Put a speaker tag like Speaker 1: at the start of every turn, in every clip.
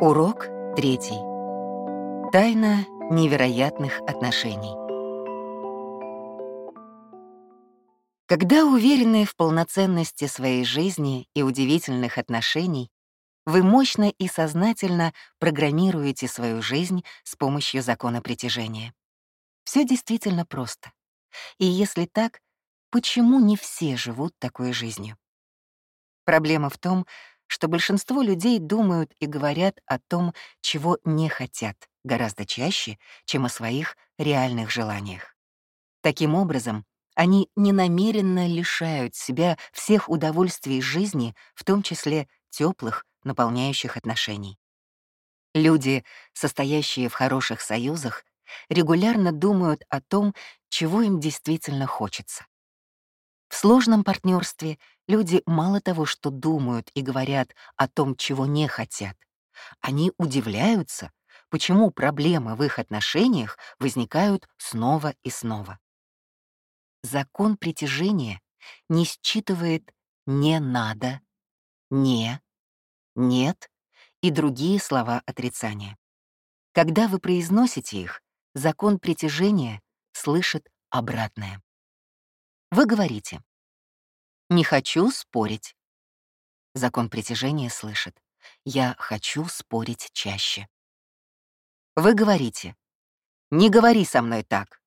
Speaker 1: Урок третий. Тайна невероятных отношений. Когда уверены в полноценности своей жизни и удивительных отношений, вы мощно и сознательно программируете свою жизнь с помощью закона притяжения. Все действительно просто. И если так, почему не все живут такой жизнью? Проблема в том, что большинство людей думают и говорят о том, чего не хотят, гораздо чаще, чем о своих реальных желаниях. Таким образом, они ненамеренно лишают себя всех удовольствий жизни, в том числе теплых, наполняющих отношений. Люди, состоящие в хороших союзах, регулярно думают о том, чего им действительно хочется. В сложном партнерстве люди мало того, что думают и говорят о том, чего не хотят, они удивляются, почему проблемы в их отношениях возникают снова и снова. Закон притяжения не считывает «не надо», «не», «нет» и другие слова отрицания. Когда вы произносите их, закон притяжения слышит обратное. Вы говорите «не хочу спорить». Закон притяжения слышит «я хочу спорить чаще». Вы говорите «не говори со мной так».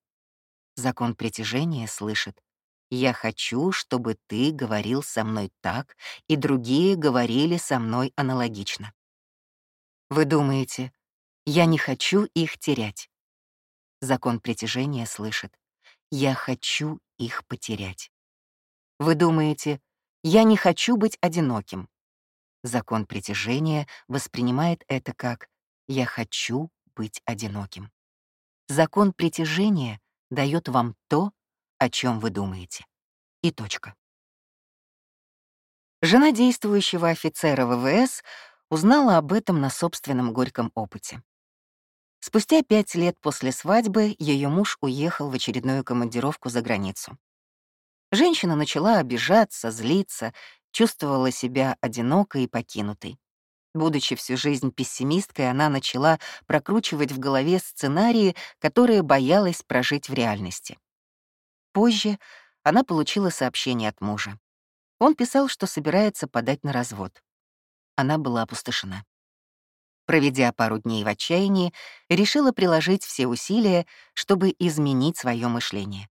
Speaker 1: Закон притяжения слышит «Я хочу, чтобы ты говорил со мной так, и другие говорили со мной аналогично». Вы думаете «Я не хочу их терять». Закон притяжения слышит «Я хочу их потерять». Вы думаете, я не хочу быть одиноким. Закон притяжения воспринимает это как «я хочу быть одиноким». Закон притяжения дает вам то, о чем вы думаете. И точка. Жена действующего офицера ВВС узнала об этом на собственном горьком опыте. Спустя пять лет после свадьбы ее муж уехал в очередную командировку за границу. Женщина начала обижаться, злиться, чувствовала себя одинокой и покинутой. Будучи всю жизнь пессимисткой, она начала прокручивать в голове сценарии, которые боялась прожить в реальности. Позже она получила сообщение от мужа. Он писал, что собирается подать на развод. Она была опустошена проведя пару дней в отчаянии, решила приложить все усилия, чтобы изменить свое мышление.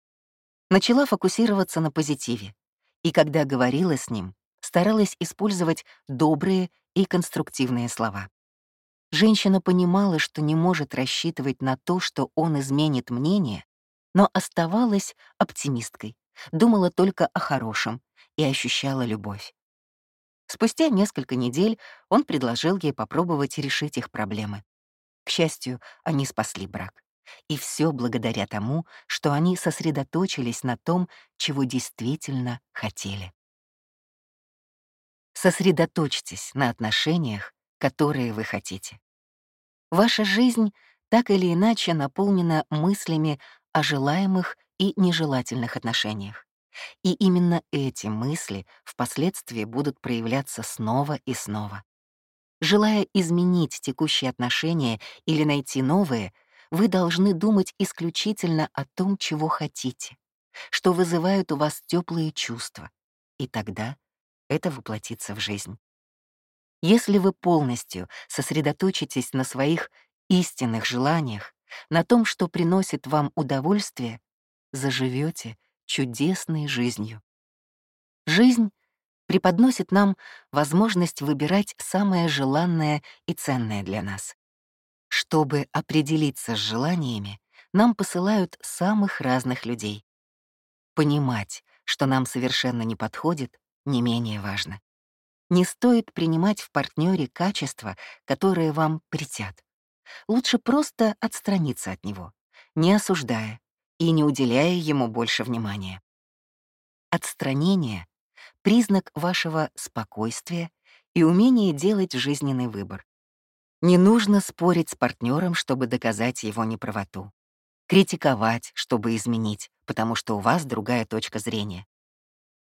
Speaker 1: Начала фокусироваться на позитиве, и когда говорила с ним, старалась использовать добрые и конструктивные слова. Женщина понимала, что не может рассчитывать на то, что он изменит мнение, но оставалась оптимисткой, думала только о хорошем и ощущала любовь. Спустя несколько недель он предложил ей попробовать решить их проблемы. К счастью, они спасли брак. И все благодаря тому, что они сосредоточились на том, чего действительно хотели. Сосредоточьтесь на отношениях, которые вы хотите. Ваша жизнь так или иначе наполнена мыслями о желаемых и нежелательных отношениях. И именно эти мысли впоследствии будут проявляться снова и снова. Желая изменить текущие отношения или найти новые, вы должны думать исключительно о том, чего хотите, что вызывает у вас теплые чувства, и тогда это воплотится в жизнь. Если вы полностью сосредоточитесь на своих истинных желаниях, на том, что приносит вам удовольствие, заживете чудесной жизнью. Жизнь преподносит нам возможность выбирать самое желанное и ценное для нас. Чтобы определиться с желаниями, нам посылают самых разных людей. Понимать, что нам совершенно не подходит, не менее важно. Не стоит принимать в партнере качества, которые вам притят. Лучше просто отстраниться от него, не осуждая, и не уделяя ему больше внимания. Отстранение — признак вашего спокойствия и умения делать жизненный выбор. Не нужно спорить с партнером, чтобы доказать его неправоту. Критиковать, чтобы изменить, потому что у вас другая точка зрения.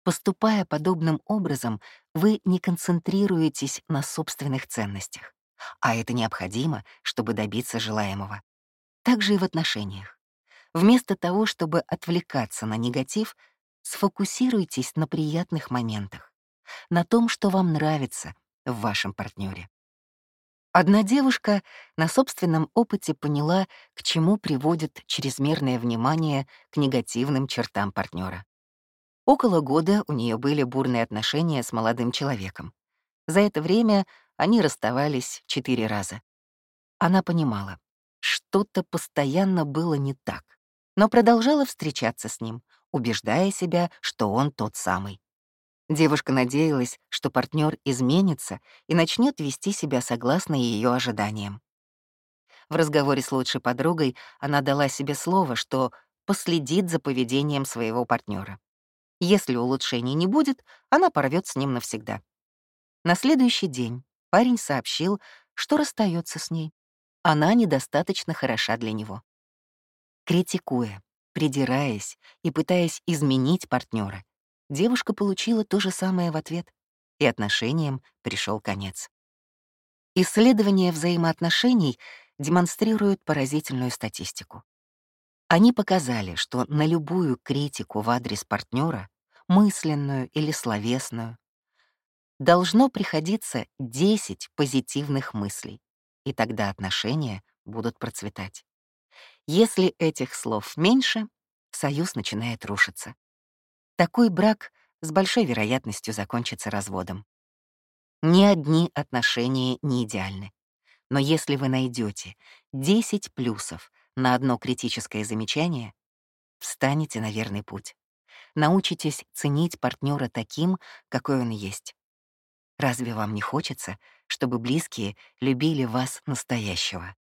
Speaker 1: Поступая подобным образом, вы не концентрируетесь на собственных ценностях. А это необходимо, чтобы добиться желаемого. Так же и в отношениях. Вместо того, чтобы отвлекаться на негатив, сфокусируйтесь на приятных моментах, на том, что вам нравится в вашем партнере. Одна девушка на собственном опыте поняла, к чему приводит чрезмерное внимание к негативным чертам партнера. Около года у нее были бурные отношения с молодым человеком. За это время они расставались четыре раза. Она понимала, что-то постоянно было не так, но продолжала встречаться с ним, убеждая себя, что он тот самый. Девушка надеялась, что партнер изменится и начнет вести себя согласно ее ожиданиям. В разговоре с лучшей подругой она дала себе слово, что последит за поведением своего партнера. Если улучшений не будет, она порвет с ним навсегда. На следующий день парень сообщил, что расстается с ней. Она недостаточно хороша для него. Критикуя, придираясь и пытаясь изменить партнера, девушка получила то же самое в ответ, и отношениям пришел конец. Исследования взаимоотношений демонстрируют поразительную статистику. Они показали, что на любую критику в адрес партнера, мысленную или словесную, должно приходиться 10 позитивных мыслей, и тогда отношения будут процветать. Если этих слов меньше, союз начинает рушиться. Такой брак с большой вероятностью закончится разводом. Ни одни отношения не идеальны. Но если вы найдете 10 плюсов на одно критическое замечание, встанете на верный путь. Научитесь ценить партнера таким, какой он есть. Разве вам не хочется, чтобы близкие любили вас настоящего?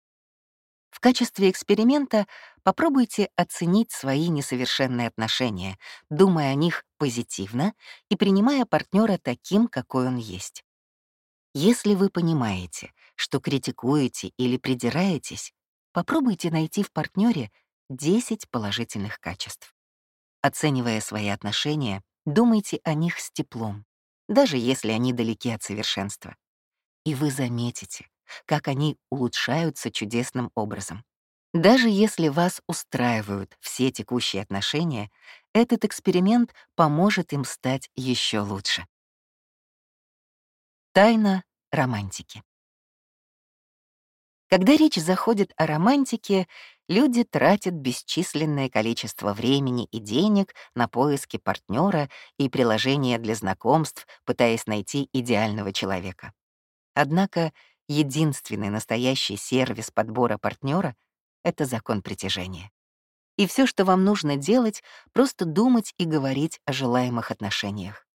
Speaker 1: В качестве эксперимента попробуйте оценить свои несовершенные отношения, думая о них позитивно и принимая партнера таким, какой он есть. Если вы понимаете, что критикуете или придираетесь, попробуйте найти в партнере 10 положительных качеств. Оценивая свои отношения, думайте о них с теплом, даже если они далеки от совершенства. И вы заметите, как они улучшаются чудесным образом. Даже если вас устраивают все текущие отношения, этот эксперимент поможет им стать еще лучше. Тайна романтики. Когда речь заходит о романтике, люди тратят бесчисленное количество времени и денег на поиски партнера и приложения для знакомств, пытаясь найти идеального человека. Однако единственный настоящий сервис подбора партнера — это закон притяжения. И все, что вам нужно делать, просто думать и говорить о желаемых отношениях.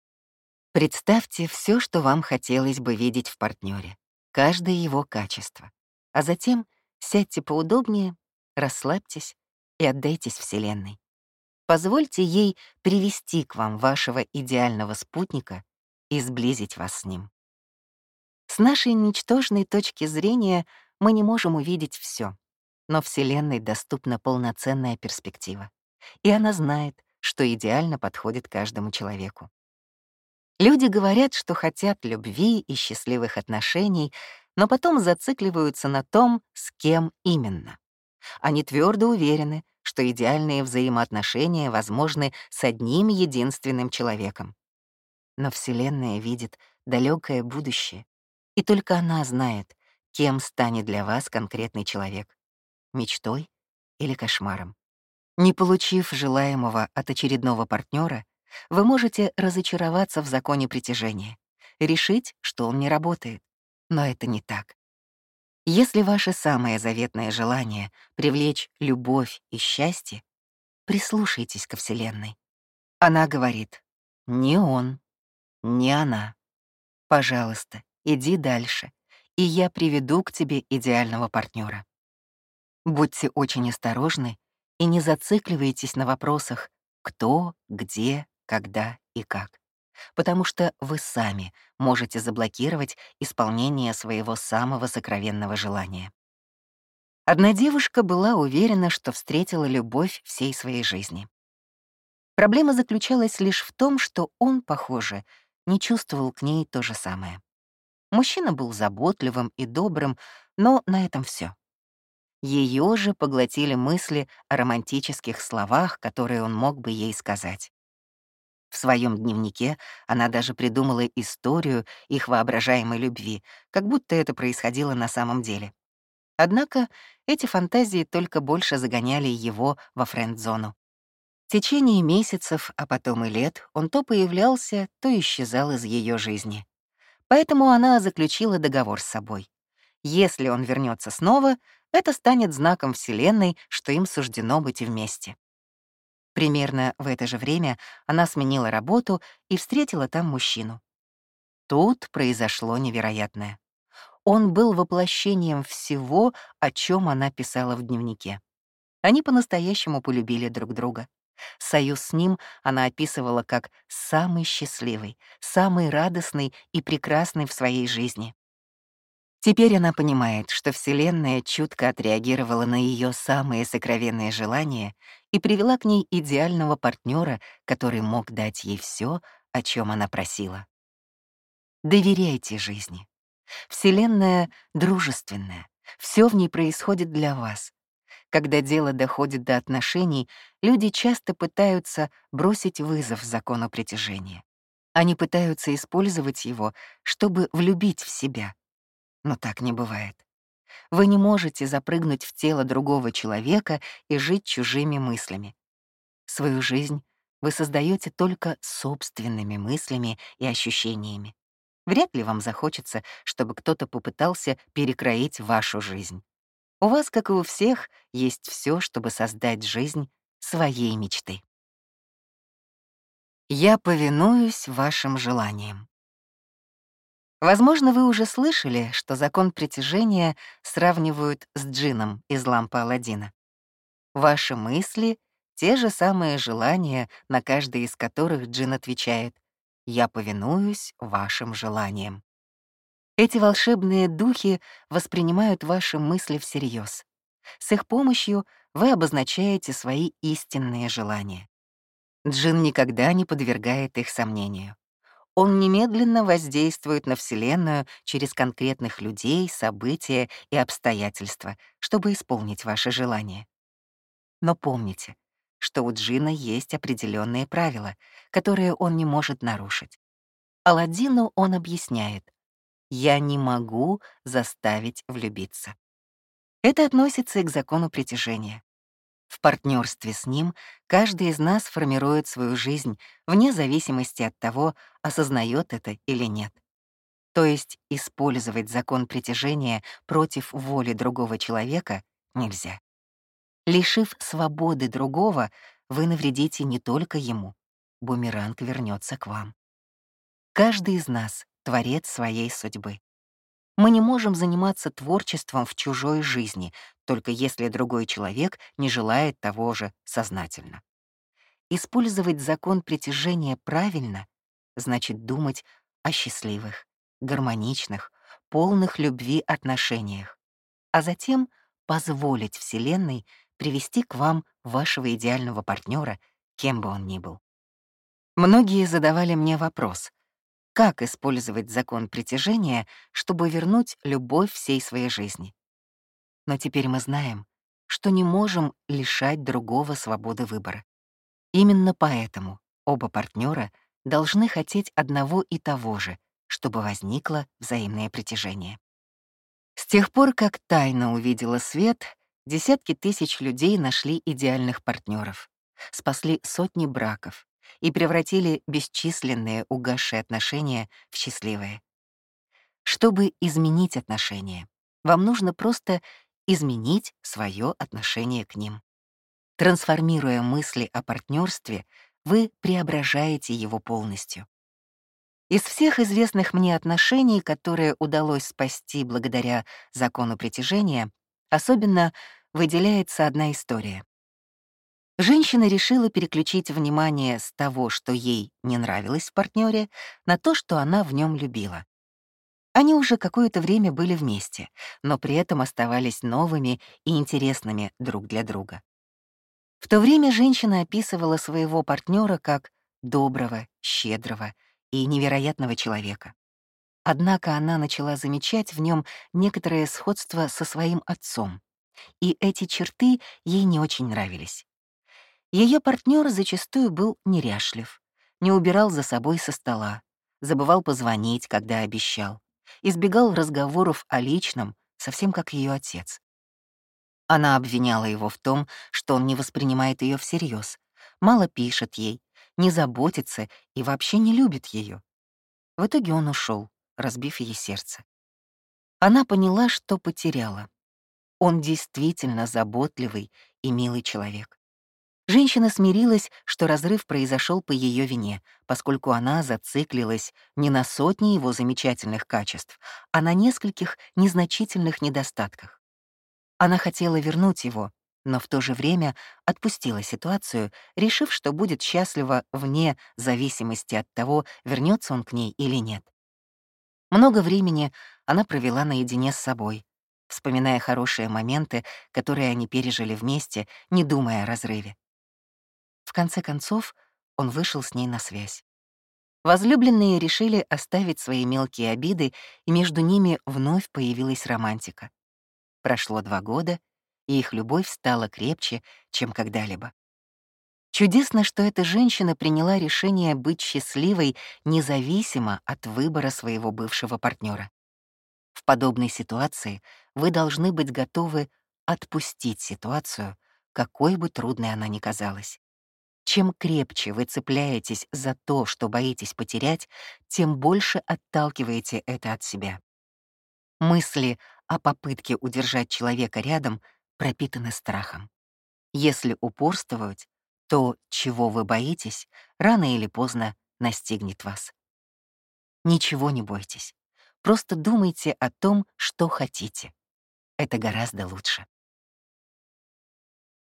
Speaker 1: Представьте все, что вам хотелось бы видеть в партнере, каждое его качество, а затем сядьте поудобнее, расслабьтесь и отдайтесь Вселенной. Позвольте ей привести к вам вашего идеального спутника и сблизить вас с ним. С нашей ничтожной точки зрения мы не можем увидеть все, но Вселенной доступна полноценная перспектива, и она знает, что идеально подходит каждому человеку. Люди говорят, что хотят любви и счастливых отношений, но потом зацикливаются на том, с кем именно. Они твердо уверены, что идеальные взаимоотношения возможны с одним единственным человеком. Но Вселенная видит далекое будущее, и только она знает, кем станет для вас конкретный человек — мечтой или кошмаром. Не получив желаемого от очередного партнера, вы можете разочароваться в законе притяжения, решить, что он не работает. Но это не так. Если ваше самое заветное желание — привлечь любовь и счастье, прислушайтесь ко Вселенной. Она говорит «не он, не она». Пожалуйста, иди дальше, и я приведу к тебе идеального партнера. Будьте очень осторожны и не зацикливайтесь на вопросах «кто», «где», «когда» и «как», потому что вы сами можете заблокировать исполнение своего самого сокровенного желания. Одна девушка была уверена, что встретила любовь всей своей жизни. Проблема заключалась лишь в том, что он, похоже, не чувствовал к ней то же самое. Мужчина был заботливым и добрым, но на этом все. Ее же поглотили мысли о романтических словах, которые он мог бы ей сказать. В своем дневнике она даже придумала историю их воображаемой любви, как будто это происходило на самом деле. Однако эти фантазии только больше загоняли его во френд-зону. В течение месяцев, а потом и лет, он то появлялся, то исчезал из ее жизни. Поэтому она заключила договор с собой. Если он вернется снова, это станет знаком Вселенной, что им суждено быть вместе. Примерно в это же время она сменила работу и встретила там мужчину. Тут произошло невероятное. Он был воплощением всего, о чем она писала в дневнике. Они по-настоящему полюбили друг друга. Союз с ним она описывала как самый счастливый, самый радостный и прекрасный в своей жизни. Теперь она понимает, что Вселенная чутко отреагировала на ее самые сокровенные желания и привела к ней идеального партнера, который мог дать ей все, о чем она просила. Доверяйте жизни. Вселенная дружественная, все в ней происходит для вас. Когда дело доходит до отношений, люди часто пытаются бросить вызов закону притяжения. Они пытаются использовать его, чтобы влюбить в себя. Но так не бывает. Вы не можете запрыгнуть в тело другого человека и жить чужими мыслями. Свою жизнь вы создаете только собственными мыслями и ощущениями. Вряд ли вам захочется, чтобы кто-то попытался перекроить вашу жизнь. У вас, как и у всех, есть все, чтобы создать жизнь своей мечты. Я повинуюсь вашим желаниям. Возможно, вы уже слышали, что закон притяжения сравнивают с джином из лампы Аладдина. Ваши мысли — те же самые желания, на каждое из которых джин отвечает «Я повинуюсь вашим желаниям». Эти волшебные духи воспринимают ваши мысли всерьез. С их помощью вы обозначаете свои истинные желания. Джин никогда не подвергает их сомнению. Он немедленно воздействует на Вселенную через конкретных людей, события и обстоятельства, чтобы исполнить ваши желания. Но помните, что у Джина есть определенные правила, которые он не может нарушить. Аладдину он объясняет, «Я не могу заставить влюбиться». Это относится и к закону притяжения. В партнерстве с ним каждый из нас формирует свою жизнь вне зависимости от того, осознает это или нет. То есть использовать закон притяжения против воли другого человека нельзя. Лишив свободы другого, вы навредите не только ему. Бумеранг вернется к вам. Каждый из нас — творец своей судьбы. Мы не можем заниматься творчеством в чужой жизни, только если другой человек не желает того же сознательно. Использовать закон притяжения правильно значит думать о счастливых, гармоничных, полных любви отношениях, а затем позволить Вселенной привести к вам вашего идеального партнера, кем бы он ни был. Многие задавали мне вопрос, как использовать закон притяжения, чтобы вернуть любовь всей своей жизни. Но теперь мы знаем, что не можем лишать другого свободы выбора. Именно поэтому оба партнера должны хотеть одного и того же, чтобы возникло взаимное притяжение. С тех пор, как тайна увидела свет, десятки тысяч людей нашли идеальных партнеров, спасли сотни браков, и превратили бесчисленные угасшие отношения в счастливые. Чтобы изменить отношения, вам нужно просто изменить свое отношение к ним. Трансформируя мысли о партнерстве, вы преображаете его полностью. Из всех известных мне отношений, которые удалось спасти благодаря закону притяжения, особенно выделяется одна история. Женщина решила переключить внимание с того, что ей не нравилось в партнере, на то, что она в нем любила. Они уже какое-то время были вместе, но при этом оставались новыми и интересными друг для друга. В то время женщина описывала своего партнера как доброго, щедрого и невероятного человека. Однако она начала замечать в нем некоторое сходство со своим отцом, и эти черты ей не очень нравились. Ее партнер зачастую был неряшлив, не убирал за собой со стола, забывал позвонить, когда обещал, избегал разговоров о личном, совсем как ее отец. Она обвиняла его в том, что он не воспринимает ее всерьез, мало пишет ей, не заботится и вообще не любит ее. В итоге он ушел, разбив ей сердце. Она поняла, что потеряла. Он действительно заботливый и милый человек. Женщина смирилась, что разрыв произошел по ее вине, поскольку она зациклилась не на сотне его замечательных качеств, а на нескольких незначительных недостатках. Она хотела вернуть его, но в то же время отпустила ситуацию, решив, что будет счастлива вне зависимости от того, вернется он к ней или нет. Много времени она провела наедине с собой, вспоминая хорошие моменты, которые они пережили вместе, не думая о разрыве. Конце концов, он вышел с ней на связь. Возлюбленные решили оставить свои мелкие обиды, и между ними вновь появилась романтика. Прошло два года, и их любовь стала крепче, чем когда-либо. Чудесно, что эта женщина приняла решение быть счастливой независимо от выбора своего бывшего партнера. В подобной ситуации вы должны быть готовы отпустить ситуацию, какой бы трудной она ни казалась. Чем крепче вы цепляетесь за то, что боитесь потерять, тем больше отталкиваете это от себя. Мысли о попытке удержать человека рядом пропитаны страхом. Если упорствовать, то, чего вы боитесь, рано или поздно настигнет вас. Ничего не бойтесь. Просто думайте о том, что хотите. Это гораздо лучше.